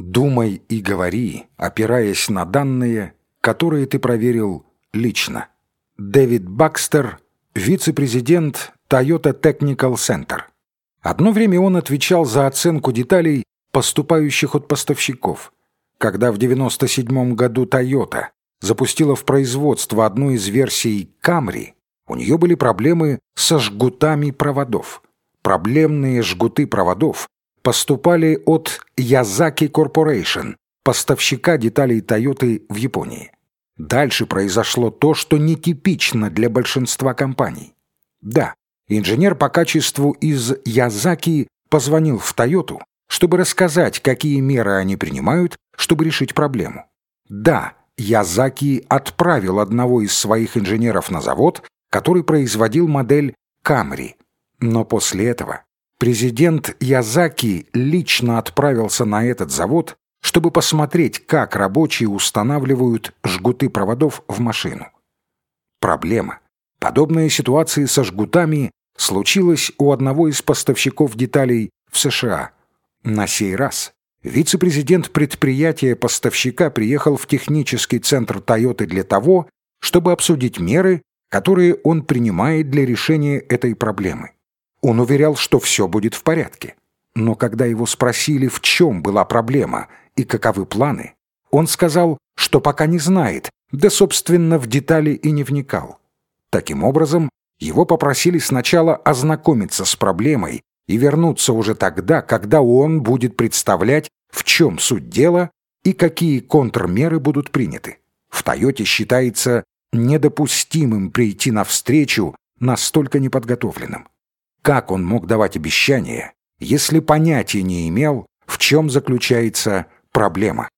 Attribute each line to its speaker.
Speaker 1: Думай и говори, опираясь на данные, которые ты проверил лично. Дэвид Бакстер, вице-президент Toyota Technical Center. Одно время он отвечал за оценку деталей, поступающих от поставщиков. Когда в 1997 году Toyota запустила в производство одну из версий Camry, у нее были проблемы со жгутами проводов. Проблемные жгуты проводов поступали от Yazaki Corporation, поставщика деталей Toyota в Японии. Дальше произошло то, что нетипично для большинства компаний. Да, инженер по качеству из Язаки позвонил в Тойоту, чтобы рассказать, какие меры они принимают, чтобы решить проблему. Да, Язаки отправил одного из своих инженеров на завод, который производил модель Камри. Но после этого президент Язаки лично отправился на этот завод, чтобы посмотреть, как рабочие устанавливают жгуты проводов в машину. Проблема. Подобная ситуация со жгутами случилась у одного из поставщиков деталей в США. На сей раз вице-президент предприятия-поставщика приехал в технический центр Toyota для того, чтобы обсудить меры, которые он принимает для решения этой проблемы. Он уверял, что все будет в порядке. Но когда его спросили, в чем была проблема и каковы планы, он сказал, что пока не знает, да, собственно, в детали и не вникал. Таким образом, его попросили сначала ознакомиться с проблемой и вернуться уже тогда, когда он будет представлять, в чем суть дела и какие контрмеры будут приняты. В «Тойоте» считается недопустимым прийти навстречу настолько неподготовленным. Как он мог давать обещания, если понятия не имел, в чем заключается проблема?